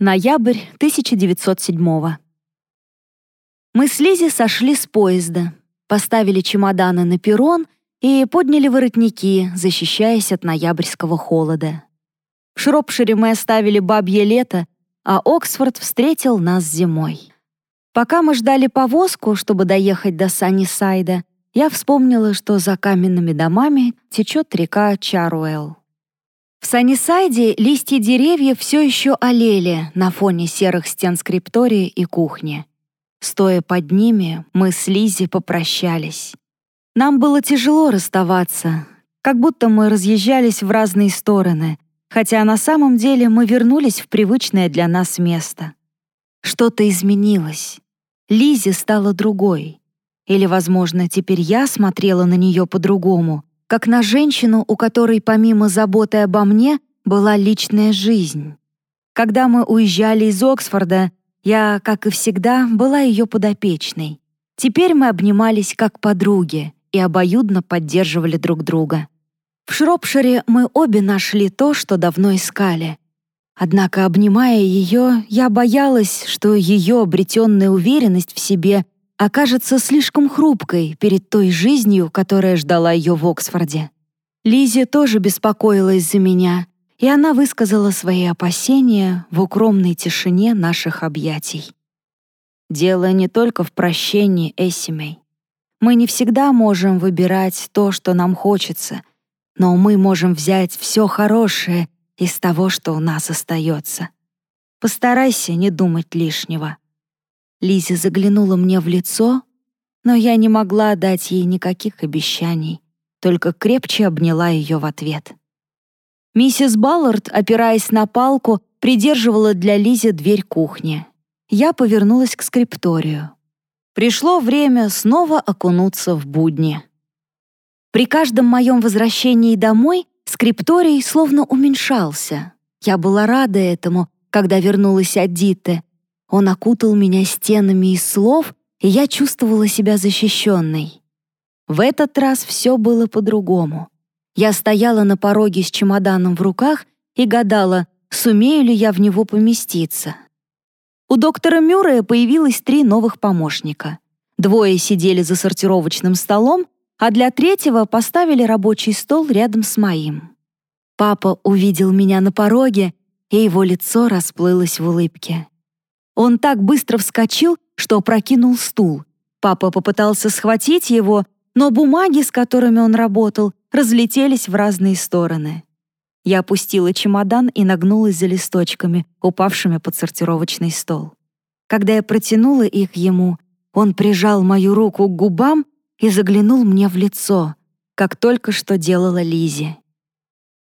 Ноябрь 1907 Мы с Лизи сошли с поезда, поставили чемоданы на перрон и подняли воротники, защищаясь от ноябрьского холода. В Шропшире мы оставили бабье лето, а Оксфорд встретил нас зимой. Пока мы ждали повозку, чтобы доехать до Саннисайда, я вспомнила, что за каменными домами течет река Чаруэлл. В Саннисайде листья деревьев все еще олели на фоне серых стен скриптории и кухни. Стоя под ними, мы с Лизи попрощались. Нам было тяжело расставаться, как будто мы разъезжались в разные стороны, хотя на самом деле мы вернулись в привычное для нас место. Что-то изменилось. Лизи стала другой. Или, возможно, теперь я смотрела на нее по-другому, как на женщину, у которой помимо заботы обо мне была личная жизнь. Когда мы уезжали из Оксфорда, я, как и всегда, была ее подопечной. Теперь мы обнимались как подруги и обоюдно поддерживали друг друга. В Шропшире мы обе нашли то, что давно искали. Однако, обнимая ее, я боялась, что ее обретенная уверенность в себе окажется слишком хрупкой перед той жизнью, которая ждала ее в Оксфорде. Лизи тоже беспокоилась за меня, и она высказала свои опасения в укромной тишине наших объятий. Дело не только в прощении Эссимей. Мы не всегда можем выбирать то, что нам хочется, но мы можем взять все хорошее из того, что у нас остается. Постарайся не думать лишнего. Лизи заглянула мне в лицо, но я не могла дать ей никаких обещаний, только крепче обняла ее в ответ. Миссис Баллард, опираясь на палку, придерживала для Лизи дверь кухни. Я повернулась к скрипторию. Пришло время снова окунуться в будни. При каждом моем возвращении домой скрипторий словно уменьшался. Я была рада этому, когда вернулась от Дитте, он окутал меня стенами из слов, и я чувствовала себя защищенной. В этот раз все было по-другому. Я стояла на пороге с чемоданом в руках и гадала, сумею ли я в него поместиться. У доктора Мюррея появилось три новых помощника. Двое сидели за сортировочным столом, а для третьего поставили рабочий стол рядом с моим. Папа увидел меня на пороге, и его лицо расплылось в улыбке. Он так быстро вскочил, что прокинул стул. Папа попытался схватить его, но бумаги, с которыми он работал, разлетелись в разные стороны. Я опустила чемодан и нагнулась за листочками, упавшими под сортировочный стол. Когда я протянула их ему, он прижал мою руку к губам и заглянул мне в лицо, как только что делала Лизи.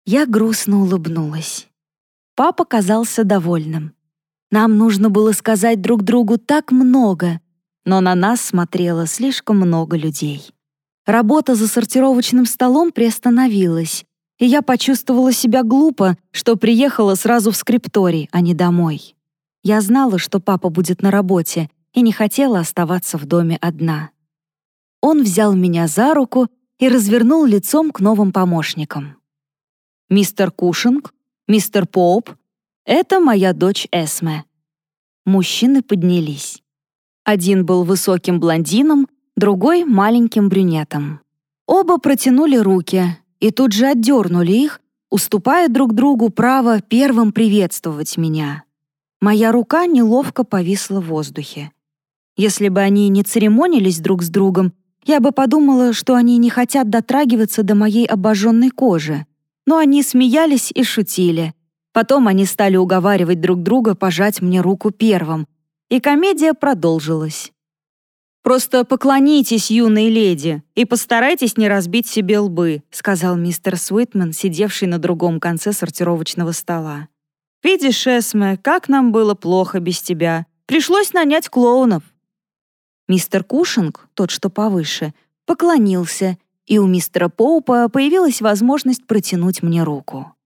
Я грустно улыбнулась. Папа казался довольным. Нам нужно было сказать друг другу так много, но на нас смотрело слишком много людей. Работа за сортировочным столом приостановилась, и я почувствовала себя глупо, что приехала сразу в скрипторий, а не домой. Я знала, что папа будет на работе, и не хотела оставаться в доме одна. Он взял меня за руку и развернул лицом к новым помощникам. «Мистер Кушинг, мистер Поуп, это моя дочь Эсме». Мужчины поднялись. Один был высоким блондином, другой — маленьким брюнетом. Оба протянули руки и тут же отдернули их, уступая друг другу право первым приветствовать меня. Моя рука неловко повисла в воздухе. Если бы они не церемонились друг с другом, я бы подумала, что они не хотят дотрагиваться до моей обожженной кожи. Но они смеялись и шутили, Потом они стали уговаривать друг друга пожать мне руку первым, и комедия продолжилась. «Просто поклонитесь, юной леди, и постарайтесь не разбить себе лбы», сказал мистер Суитман, сидевший на другом конце сортировочного стола. «Видишь, Эсме, как нам было плохо без тебя. Пришлось нанять клоунов». Мистер Кушинг, тот, что повыше, поклонился, и у мистера Поупа появилась возможность протянуть мне руку.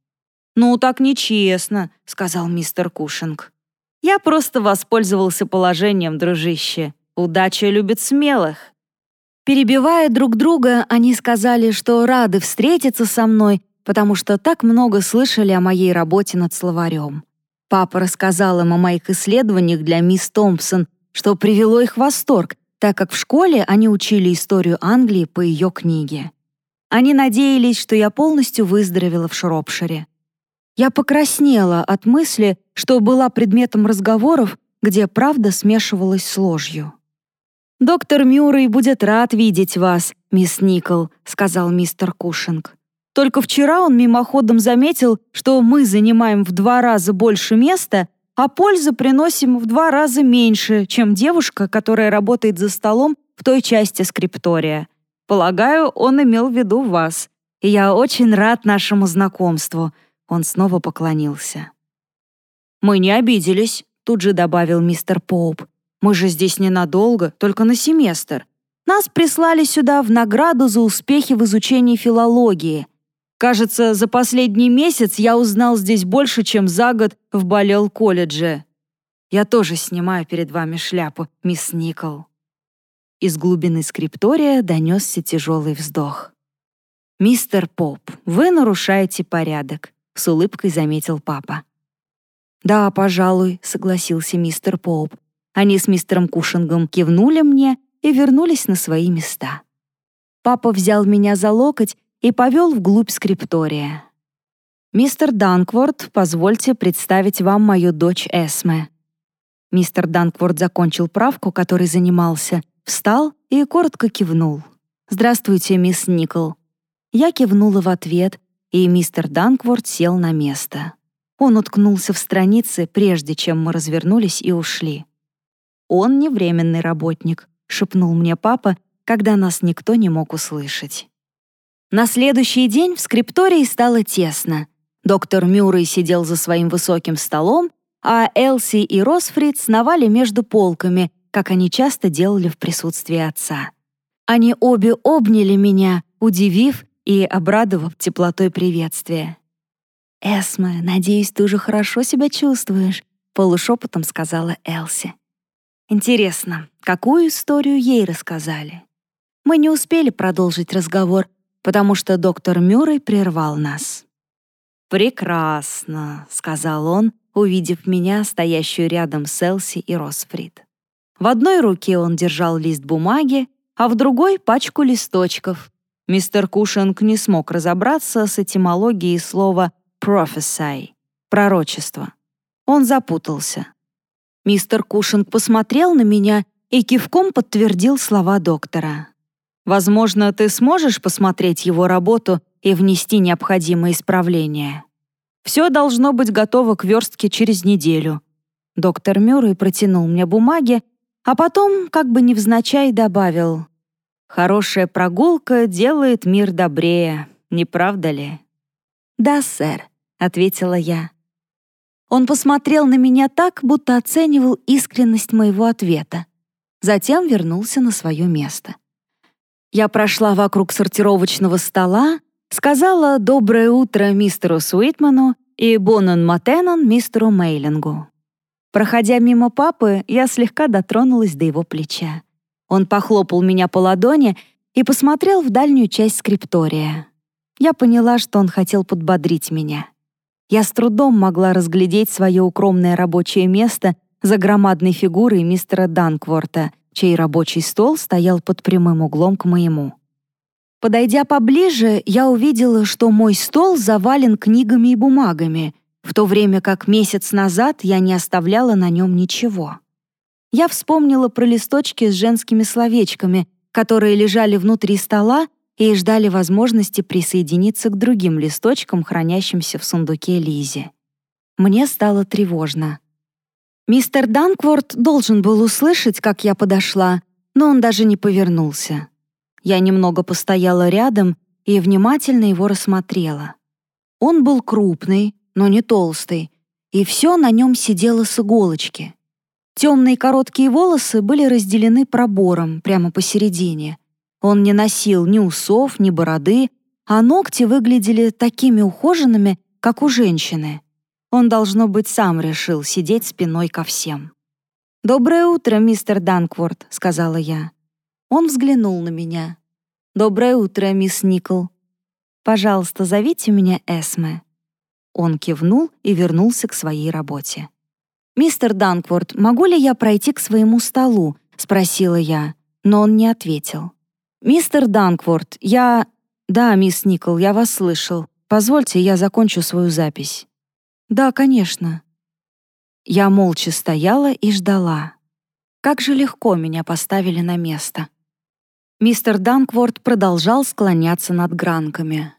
«Ну, так нечестно», — сказал мистер Кушинг. «Я просто воспользовался положением, дружище. Удача любит смелых». Перебивая друг друга, они сказали, что рады встретиться со мной, потому что так много слышали о моей работе над словарем. Папа рассказал им о моих исследованиях для мисс Томпсон, что привело их в восторг, так как в школе они учили историю Англии по ее книге. Они надеялись, что я полностью выздоровела в Шропшире. Я покраснела от мысли, что была предметом разговоров, где правда смешивалась с ложью. «Доктор Мюррей будет рад видеть вас, мисс Никол», — сказал мистер Кушинг. «Только вчера он мимоходом заметил, что мы занимаем в два раза больше места, а пользы приносим в два раза меньше, чем девушка, которая работает за столом в той части скриптория. Полагаю, он имел в виду вас. И я очень рад нашему знакомству». Он снова поклонился. «Мы не обиделись», — тут же добавил мистер Поуп. «Мы же здесь ненадолго, только на семестр. Нас прислали сюда в награду за успехи в изучении филологии. Кажется, за последний месяц я узнал здесь больше, чем за год в Балел-колледже. Я тоже снимаю перед вами шляпу, мисс Никол». Из глубины скриптория донесся тяжелый вздох. «Мистер Поп, вы нарушаете порядок», — с улыбкой заметил папа. «Да, пожалуй», — согласился мистер Поп. Они с мистером Кушингом кивнули мне и вернулись на свои места. Папа взял меня за локоть и повел вглубь скриптория. «Мистер Данкворд, позвольте представить вам мою дочь Эсме». Мистер Данкворд закончил правку, которой занимался, встал и коротко кивнул. «Здравствуйте, мисс Никол». Я кивнула в ответ, и мистер Данкворд сел на место. Он уткнулся в страницы, прежде чем мы развернулись и ушли. «Он не временный работник», — шепнул мне папа, когда нас никто не мог услышать. На следующий день в скриптории стало тесно. Доктор Мюррей сидел за своим высоким столом, а Элси и Росфрид сновали между полками, как они часто делали в присутствии отца. Они обе обняли меня, удивив и обрадовав теплотой приветствия. «Эсме, надеюсь, ты уже хорошо себя чувствуешь», — полушепотом сказала Элси. «Интересно, какую историю ей рассказали?» Мы не успели продолжить разговор, потому что доктор Мюррей прервал нас. «Прекрасно», — сказал он, увидев меня, стоящую рядом с Элси и Росфрид. В одной руке он держал лист бумаги, а в другой — пачку листочков. Мистер Кушинг не смог разобраться с этимологией слова «prophesy» — «пророчество». Он запутался. Мистер Кушинг посмотрел на меня и кивком подтвердил слова доктора. Возможно, ты сможешь посмотреть его работу и внести необходимые исправления. Все должно быть готово к верстке через неделю. Доктор Мюррей протянул мне бумаги, а потом, как бы невзначай, добавил «Хорошая прогулка делает мир добрее, не правда ли?» «Да, сэр», — ответила я. Он посмотрел на меня так, будто оценивал искренность моего ответа. Затем вернулся на свое место. Я прошла вокруг сортировочного стола, сказала «Доброе утро» мистеру Суитману и «Бонан Матенан» мистеру Мейлингу. Проходя мимо папы, я слегка дотронулась до его плеча. Он похлопал меня по ладони и посмотрел в дальнюю часть скриптория. Я поняла, что он хотел подбодрить меня. Я с трудом могла разглядеть свое укромное рабочее место за громадной фигурой мистера Данкворта — чей рабочий стол стоял под прямым углом к моему. Подойдя поближе, я увидела, что мой стол завален книгами и бумагами, в то время как месяц назад я не оставляла на нем ничего. Я вспомнила про листочки с женскими словечками, которые лежали внутри стола и ждали возможности присоединиться к другим листочкам, хранящимся в сундуке Лизи. Мне стало тревожно. Мистер Данкворт должен был услышать, как я подошла, но он даже не повернулся. Я немного постояла рядом и внимательно его рассмотрела. Он был крупный, но не толстый, и все на нем сидело с иголочки. Темные короткие волосы были разделены пробором прямо посередине. Он не носил ни усов, ни бороды, а ногти выглядели такими ухоженными, как у женщины. Он, должно быть, сам решил сидеть спиной ко всем. «Доброе утро, мистер Данкворт», — сказала я. Он взглянул на меня. «Доброе утро, мисс Никол. Пожалуйста, зовите меня Эсме». Он кивнул и вернулся к своей работе. «Мистер Данкворт, могу ли я пройти к своему столу?» — спросила я, но он не ответил. «Мистер Данкворт, я...» «Да, мисс Никол, я вас слышал. Позвольте, я закончу свою запись». «Да, конечно». Я молча стояла и ждала. Как же легко меня поставили на место. Мистер Данкворт продолжал склоняться над гранками.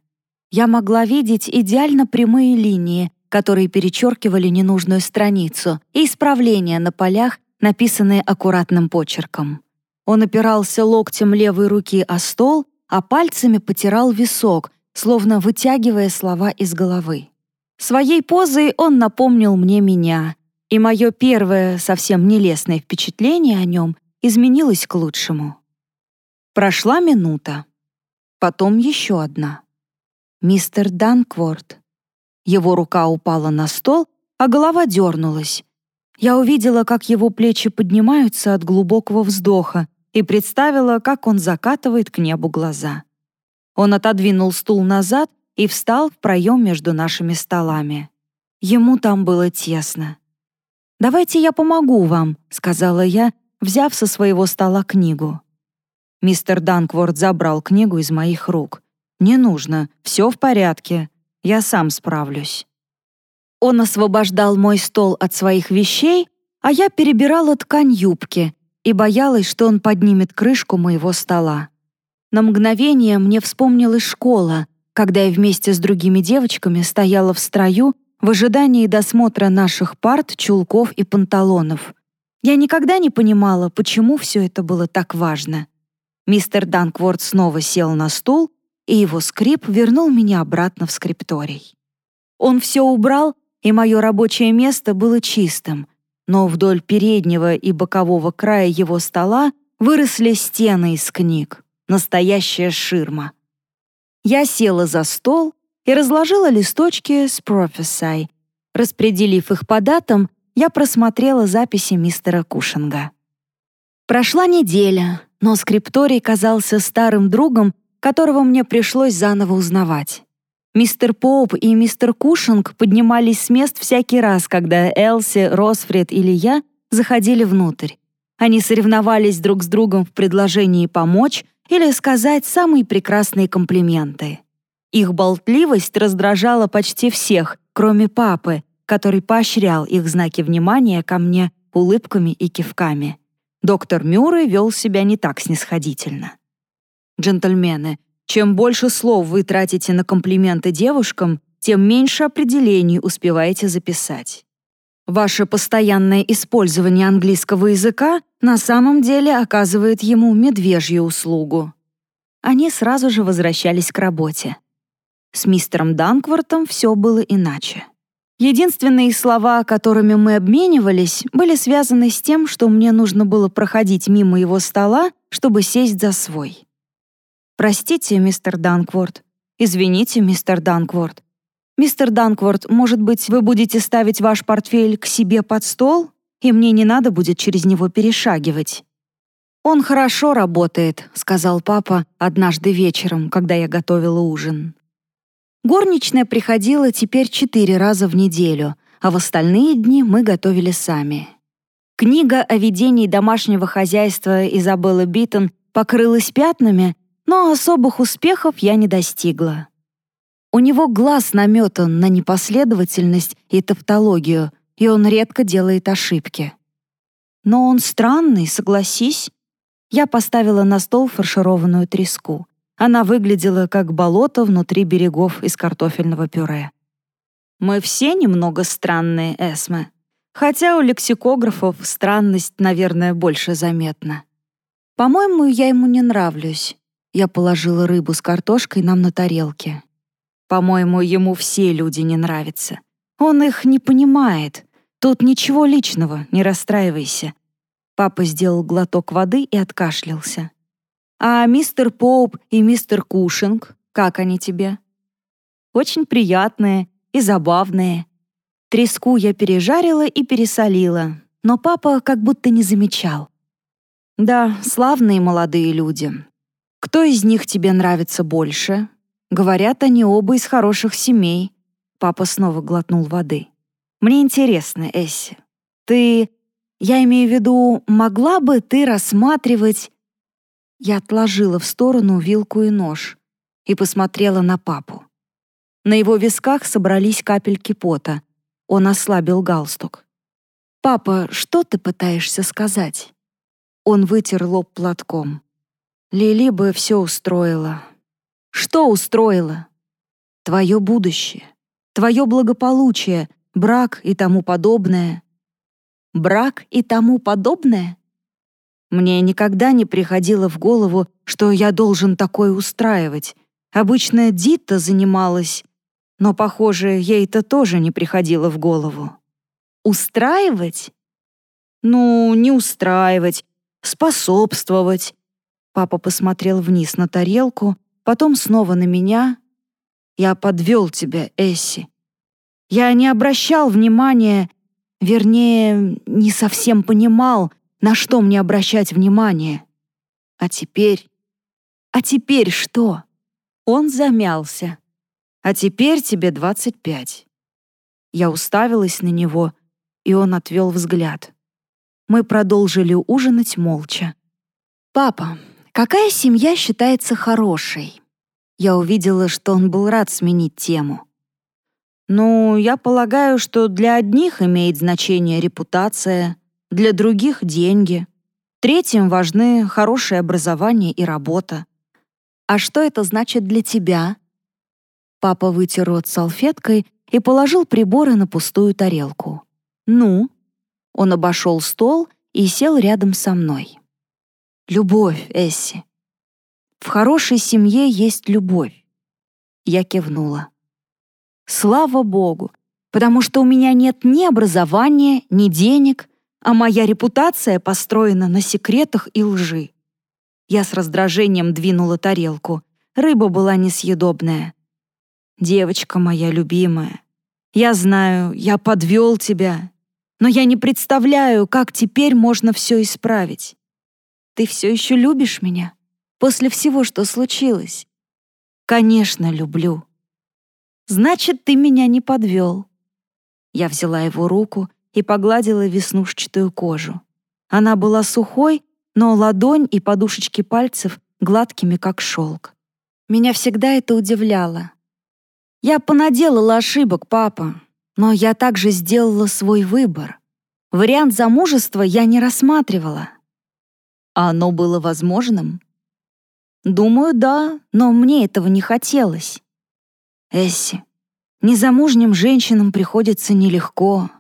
Я могла видеть идеально прямые линии, которые перечеркивали ненужную страницу, и исправления на полях, написанные аккуратным почерком. Он опирался локтем левой руки о стол, а пальцами потирал висок, словно вытягивая слова из головы. Своей позой он напомнил мне меня, и мое первое, совсем нелестное впечатление о нем изменилось к лучшему. Прошла минута. Потом еще одна. «Мистер Данкворт». Его рука упала на стол, а голова дернулась. Я увидела, как его плечи поднимаются от глубокого вздоха и представила, как он закатывает к небу глаза. Он отодвинул стул назад и встал в проем между нашими столами. Ему там было тесно. «Давайте я помогу вам», — сказала я, взяв со своего стола книгу. Мистер Данкворд забрал книгу из моих рук. «Не нужно, все в порядке. Я сам справлюсь». Он освобождал мой стол от своих вещей, а я перебирала ткань юбки и боялась, что он поднимет крышку моего стола. На мгновение мне вспомнилась школа, когда я вместе с другими девочками стояла в строю в ожидании досмотра наших парт, чулков и панталонов. Я никогда не понимала, почему все это было так важно. Мистер Данкворд снова сел на стул, и его скрип вернул меня обратно в скрипторий. Он все убрал, и мое рабочее место было чистым, но вдоль переднего и бокового края его стола выросли стены из книг, настоящая ширма. Я села за стол и разложила листочки с Prophesy. Распределив их по датам, я просмотрела записи мистера Кушинга. Прошла неделя, но скрипторий казался старым другом, которого мне пришлось заново узнавать. Мистер Поуп и мистер Кушинг поднимались с мест всякий раз, когда Элси, Росфред или я заходили внутрь. Они соревновались друг с другом в предложении помочь или сказать самые прекрасные комплименты. Их болтливость раздражала почти всех, кроме папы, который поощрял их знаки внимания ко мне улыбками и кивками. Доктор Мюррей вел себя не так снисходительно. «Джентльмены, чем больше слов вы тратите на комплименты девушкам, тем меньше определений успеваете записать. Ваше постоянное использование английского языка на самом деле оказывает ему медвежью услугу». Они сразу же возвращались к работе. С мистером Данквортом все было иначе. Единственные слова, которыми мы обменивались, были связаны с тем, что мне нужно было проходить мимо его стола, чтобы сесть за свой. «Простите, мистер Данкворт. Извините, мистер Данкворт. Мистер Данкворт, может быть, вы будете ставить ваш портфель к себе под стол, и мне не надо будет через него перешагивать?» «Он хорошо работает», — сказал папа однажды вечером, когда я готовила ужин. Горничная приходила теперь четыре раза в неделю, а в остальные дни мы готовили сами. Книга о ведении домашнего хозяйства Изабеллы Биттон покрылась пятнами, но особых успехов я не достигла. У него глаз наметан на непоследовательность и тавтологию, и он редко делает ошибки. Но он странный, согласись. Я поставила на стол фаршированную треску. Она выглядела как болото внутри берегов из картофельного пюре. Мы все немного странные, Эсме. Хотя у лексикографов странность, наверное, больше заметна. По-моему, я ему не нравлюсь. Я положила рыбу с картошкой нам на тарелке. По-моему, ему все люди не нравятся. Он их не понимает. Тут ничего личного, не расстраивайся. Папа сделал глоток воды и откашлялся. А мистер Поуп и мистер Кушинг, как они тебе? Очень приятные и забавные. Треску я пережарила и пересолила, но папа как будто не замечал. Да, славные молодые люди. Кто из них тебе нравится больше? Говорят, они оба из хороших семей. Папа снова глотнул воды. «Мне интересно, Эсси, ты... Я имею в виду, могла бы ты рассматривать...» Я отложила в сторону вилку и нож и посмотрела на папу. На его висках собрались капельки пота. Он ослабил галстук. «Папа, что ты пытаешься сказать?» Он вытер лоб платком. Лили бы все устроила. «Что устроила?» «Твое будущее, твое благополучие, брак и тому подобное». «Брак и тому подобное?» Мне никогда не приходило в голову, что я должен такое устраивать. Обычно Дита занималась, но, похоже, ей это тоже не приходило в голову. Устраивать? Ну, не устраивать, способствовать. Папа посмотрел вниз на тарелку, потом снова на меня. Я подвел тебя, Эсси. Я не обращал внимания, вернее, не совсем понимал, на что мне обращать внимание. А теперь... А теперь что? Он замялся. А теперь тебе двадцать пять. Я уставилась на него, и он отвел взгляд. Мы продолжили ужинать молча. «Папа, какая семья считается хорошей?» Я увидела, что он был рад сменить тему. «Ну, я полагаю, что для одних имеет значение репутация, для других — деньги. Третьим важны хорошее образование и работа. А что это значит для тебя?» Папа вытер рот салфеткой и положил приборы на пустую тарелку. «Ну?» Он обошел стол и сел рядом со мной. «Любовь, Эсси. В хорошей семье есть любовь». Я кивнула. «Слава Богу, потому что у меня нет ни образования, ни денег, а моя репутация построена на секретах и лжи». Я с раздражением двинула тарелку. Рыба была несъедобная. «Девочка моя любимая, я знаю, я подвел тебя, но я не представляю, как теперь можно все исправить. Ты все еще любишь меня? После всего, что случилось? Конечно, люблю. Значит, ты меня не подвел. Я взяла его руку и погладила веснушчатую кожу. Она была сухой, но ладонь и подушечки пальцев гладкими, как шелк. Меня всегда это удивляло. Я понаделала ошибок, папа, но я также сделала свой выбор. Вариант замужества я не рассматривала. А оно было возможным? Думаю, да, но мне этого не хотелось. Эсси, незамужним женщинам приходится нелегко.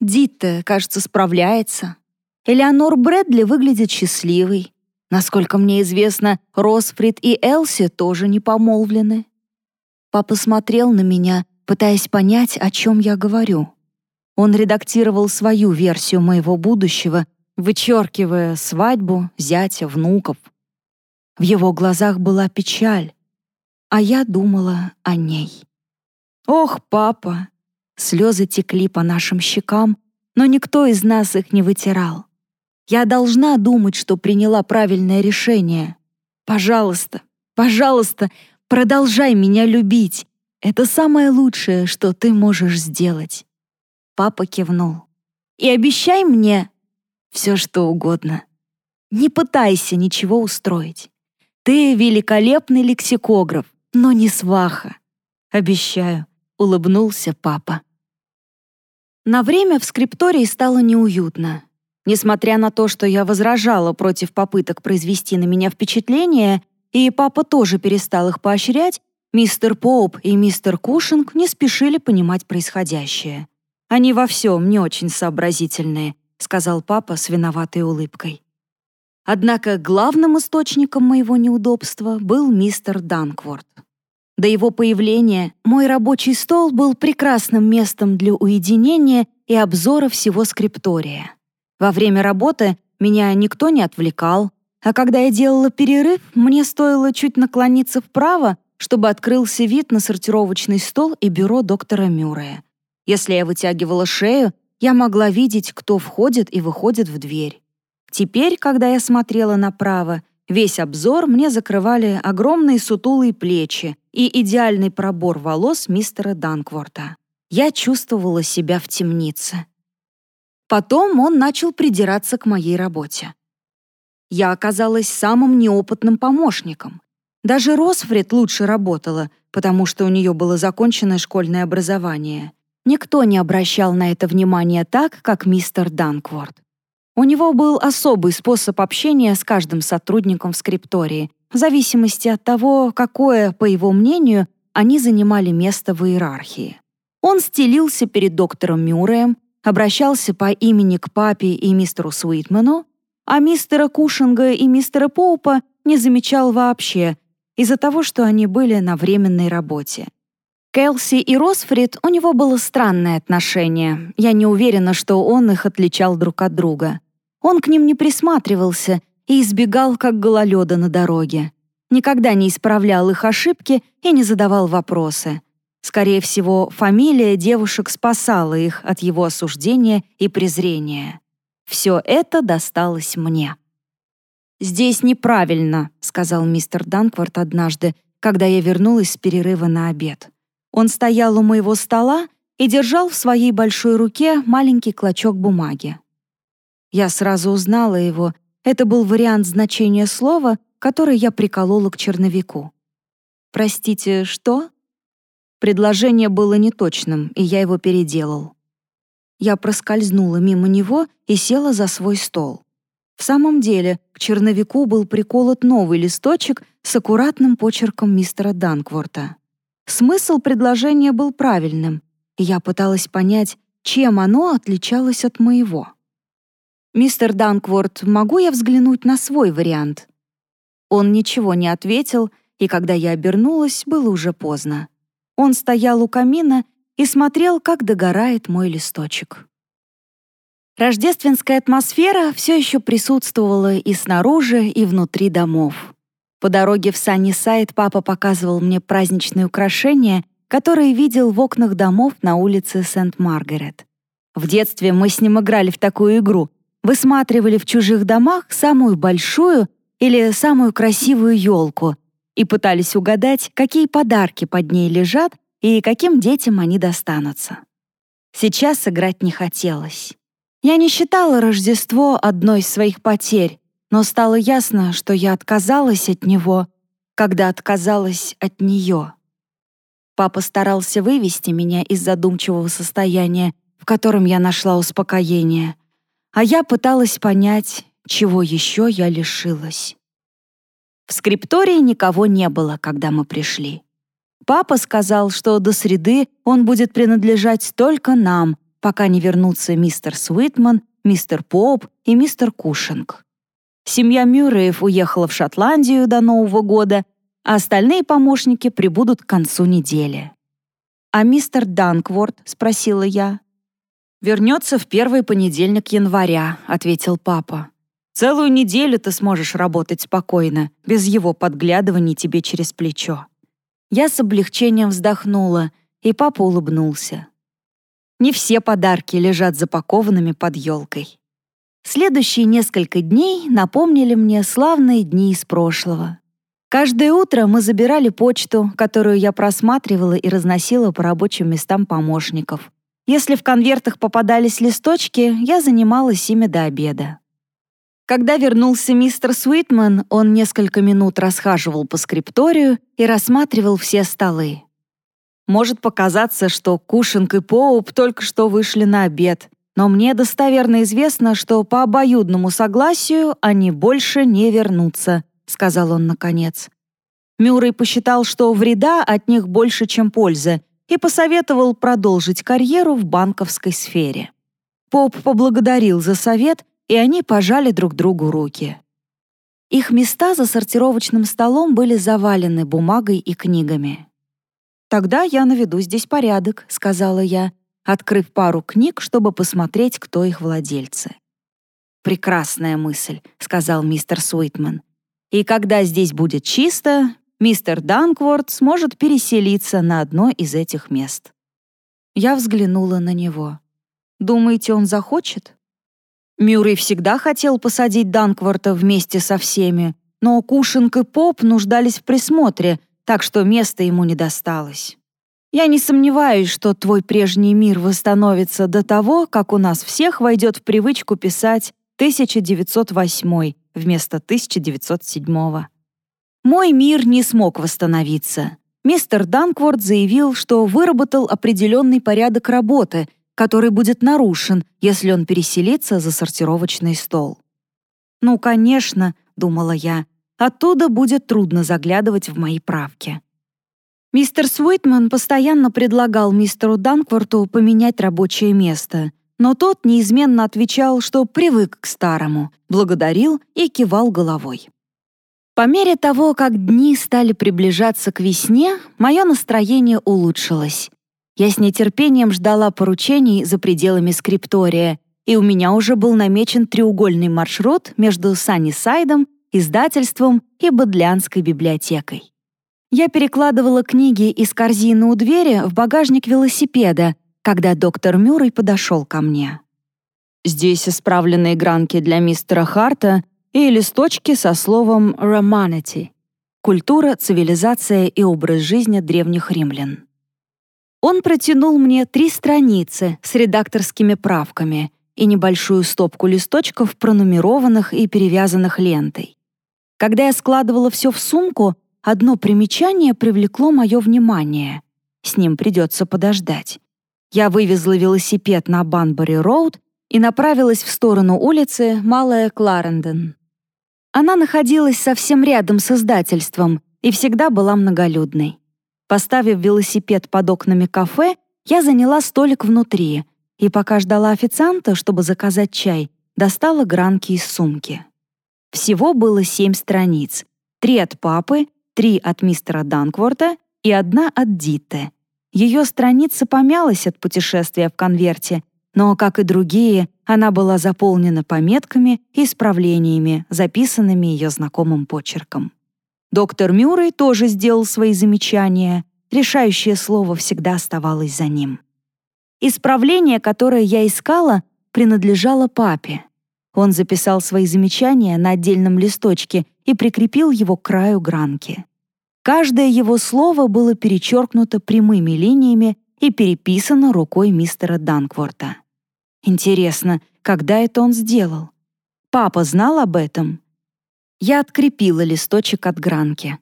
Дитта, кажется, справляется. Элеонор Брэдли выглядит счастливой. Насколько мне известно, Росфрид и Элси тоже не помолвлены. Папа смотрел на меня, пытаясь понять, о чем я говорю. Он редактировал свою версию моего будущего, вычеркивая свадьбу, зятя, внуков. В его глазах была печаль, а я думала о ней. «Ох, папа!» Слезы текли по нашим щекам, но никто из нас их не вытирал. Я должна думать, что приняла правильное решение. Пожалуйста, пожалуйста, Продолжай меня любить. Это самое лучшее, что ты можешь сделать». Папа кивнул. «И обещай мне все, что угодно. Не пытайся ничего устроить. Ты великолепный лексикограф, но не сваха. Обещаю», — улыбнулся папа. На время в скриптории стало неуютно. Несмотря на то, что я возражала против попыток произвести на меня впечатление, и папа тоже перестал их поощрять, мистер Поуп и мистер Кушинг не спешили понимать происходящее. «Они во всем не очень сообразительные», — сказал папа с виноватой улыбкой. Однако главным источником моего неудобства был мистер Данкворт. До его появления мой рабочий стол был прекрасным местом для уединения и обзора всего скриптория. Во время работы меня никто не отвлекал, а когда я делала перерыв, мне стоило чуть наклониться вправо, чтобы открылся вид на сортировочный стол и бюро доктора Мюррея. Если я вытягивала шею, я могла видеть, кто входит и выходит в дверь. Теперь, когда я смотрела направо, весь обзор мне закрывали огромные сутулые плечи и идеальный пробор волос мистера Данкворта. Я чувствовала себя в темнице. Потом он начал придираться к моей работе. Я оказалась самым неопытным помощником. Даже Росфред лучше работала, потому что у нее было законченное школьное образование. Никто не обращал на это внимания так, как мистер Данкворт. У него был особый способ общения с каждым сотрудником в скриптории, в зависимости от того, какое, по его мнению, они занимали место в иерархии. Он стелился перед доктором Мюрреем, обращался по имени к папе и мистеру Суитману, а мистера Кушинга и мистера Поупа не замечал вообще из-за того, что они были на временной работе. Келси и Росфрид у него было странное отношение. Я не уверена, что он их отличал друг от друга. Он к ним не присматривался и избегал, как гололеда на дороге. Никогда не исправлял их ошибки и не задавал вопросы. Скорее всего, фамилия девушек спасала их от его осуждения и презрения. Все это досталось мне. «Здесь неправильно», — сказал мистер Данкварт однажды, когда я вернулась с перерыва на обед. Он стоял у моего стола и держал в своей большой руке маленький клочок бумаги. Я сразу узнала его. Это был вариант значения слова, который я приколола к черновику. «Простите, что?» Предложение было неточным, и я его переделал. Я проскользнула мимо него и села за свой стол. В самом деле, к черновику был приколот новый листочек с аккуратным почерком мистера Данкворта. Смысл предложения был правильным, и я пыталась понять, чем оно отличалось от моего. «Мистер Данкворт, могу я взглянуть на свой вариант?» Он ничего не ответил, и когда я обернулась, было уже поздно. Он стоял у камина и смотрел, как догорает мой листочек. Рождественская атмосфера все еще присутствовала и снаружи, и внутри домов. По дороге в Саннисайд папа показывал мне праздничные украшения, которые видел в окнах домов на улице Сент-Маргарет. В детстве мы с ним играли в такую игру. Высматривали в чужих домах самую большую или самую красивую елку и пытались угадать, какие подарки под ней лежат и каким детям они достанутся. Сейчас играть не хотелось. Я не считала Рождество одной из своих потерь, но стало ясно, что я отказалась от него, когда отказалась от нее. Папа старался вывести меня из задумчивого состояния, в котором я нашла успокоение, а я пыталась понять, чего еще я лишилась. В скриптории никого не было, когда мы пришли. Папа сказал, что до среды он будет принадлежать только нам, пока не вернутся мистер Свитман, мистер Поп и мистер Кушинг. Семья Мюрреев уехала в Шотландию до Нового года, а остальные помощники прибудут к концу недели. «А мистер Данкворт?» — спросила я. «Вернется в первый понедельник января», — ответил папа. «Целую неделю ты сможешь работать спокойно, без его подглядываний тебе через плечо». Я с облегчением вздохнула, и папа улыбнулся. Не все подарки лежат запакованными под елкой. Следующие несколько дней напомнили мне славные дни из прошлого. Каждое утро мы забирали почту, которую я просматривала и разносила по рабочим местам помощников. Если в конвертах попадались листочки, я занималась ими до обеда. Когда вернулся мистер Суитман, он несколько минут расхаживал по скрипторию и рассматривал все столы. Может показаться, что Кушинг и Поуп только что вышли на обед, но мне достоверно известно, что по обоюдному согласию они больше не вернутся, сказал он наконец. Мюррей посчитал, что вреда от них больше, чем пользы, и посоветовал продолжить карьеру в банковской сфере. Поп поблагодарил за совет и они пожали друг другу руки. Их места за сортировочным столом были завалены бумагой и книгами. «Тогда я наведу здесь порядок», — сказала я, открыв пару книг, чтобы посмотреть, кто их владельцы. «Прекрасная мысль», — сказал мистер Суитман. «И когда здесь будет чисто, мистер Данкворт сможет переселиться на одно из этих мест». Я взглянула на него. «Думаете, он захочет?» Мюррей всегда хотел посадить Данкворта вместе со всеми, но Кушинг и Поп нуждались в присмотре, так что места ему не досталось. Я не сомневаюсь, что твой прежний мир восстановится до того, как у нас всех войдет в привычку писать 1908 вместо 1907. Мой мир не смог восстановиться. Мистер Данкворд заявил, что выработал определенный порядок работы, который будет нарушен, если он переселится за сортировочный стол. «Ну, конечно», — думала я, — «оттуда будет трудно заглядывать в мои правки». Мистер Суитман постоянно предлагал мистеру Данкворту поменять рабочее место, но тот неизменно отвечал, что привык к старому, благодарил и кивал головой. По мере того, как дни стали приближаться к весне, мое настроение улучшилось. Я с нетерпением ждала поручений за пределами скриптория, и у меня уже был намечен треугольный маршрут между Саннисайдом, издательством и Бодлянской библиотекой. Я перекладывала книги из корзины у двери в багажник велосипеда, когда доктор Мюррей подошел ко мне. «Здесь исправленные гранки для мистера Харта и листочки со словом «romanity» — культура, цивилизация и образ жизни древних римлян. Он протянул мне три страницы с редакторскими правками и небольшую стопку листочков, пронумерованных и перевязанных лентой. Когда я складывала все в сумку, одно примечание привлекло мое внимание. С ним придется подождать. Я вывезла велосипед на Банбери-роуд и направилась в сторону улицы Малая Кларендон. Она находилась совсем рядом с издательством и всегда была многолюдной. Поставив велосипед под окнами кафе, я заняла столик внутри и, пока ждала официанта, чтобы заказать чай, достала гранки из сумки. Всего было семь страниц. Три от папы, три от мистера Данкворта и одна от Дитте. Ее страница помялась от путешествия в конверте, но, как и другие, она была заполнена пометками и исправлениями, записанными ее знакомым почерком. Доктор Мюррей тоже сделал свои замечания. Решающее слово всегда оставалось за ним. Исправление, которое я искала, принадлежало папе. Он записал свои замечания на отдельном листочке и прикрепил его к краю гранки. Каждое его слово было перечеркнуто прямыми линиями и переписано рукой мистера Данкворта. Интересно, когда это он сделал? Папа знал об этом? Я открепила листочек от гранки.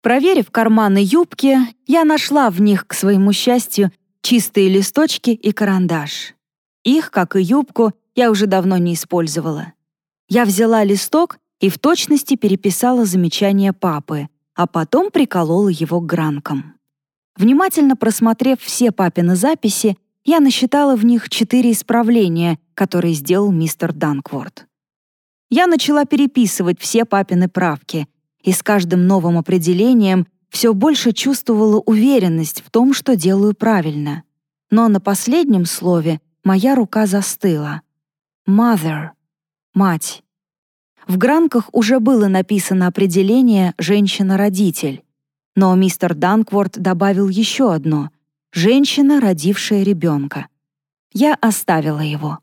Проверив карманы юбки, я нашла в них, к своему счастью, чистые листочки и карандаш. Их, как и юбку, я уже давно не использовала. Я взяла листок и в точности переписала замечание папы, а потом приколола его к гранкам. Внимательно просмотрев все папины записи, я насчитала в них четыре исправления, которые сделал мистер Данкворт. Я начала переписывать все папины правки, и с каждым новым определением все больше чувствовала уверенность в том, что делаю правильно. Но на последнем слове моя рука застыла. «Mother» — «мать». В гранках уже было написано определение «женщина-родитель», но мистер Данкворт добавил еще одно — женщина, родившая ребенка. Я оставила его.